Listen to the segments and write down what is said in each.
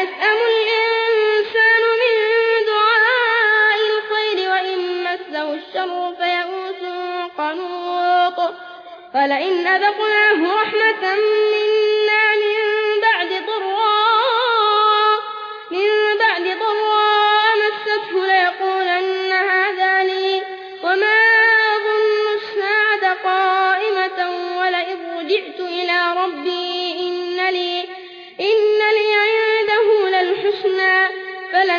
يسأم الإنسان من دعاء الخير وإن مسه الشر فيئوس قنوط. ولئن أذقناه رحمة منا من بعد ضراء من بعد ضراء مسته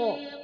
있고